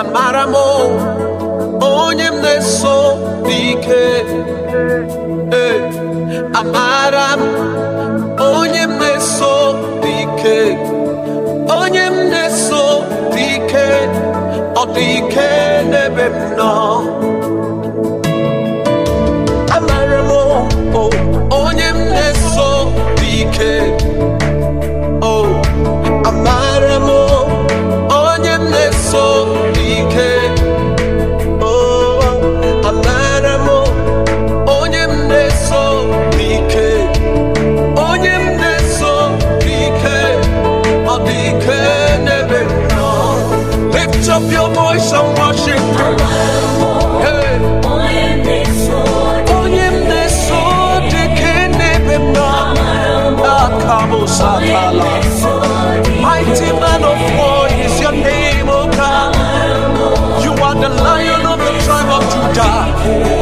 amara m onye m na-eso n'ike amara m onye m na-eso n'ike onye m na-eso n'ike ọ dị ike n'ebe m nọ amara m onye m na-eso n'ike Lift up your voice and worship oh, Him. Ah, Mighty man of war is your name, O oh God. You are the Lion of the tribe of Judah.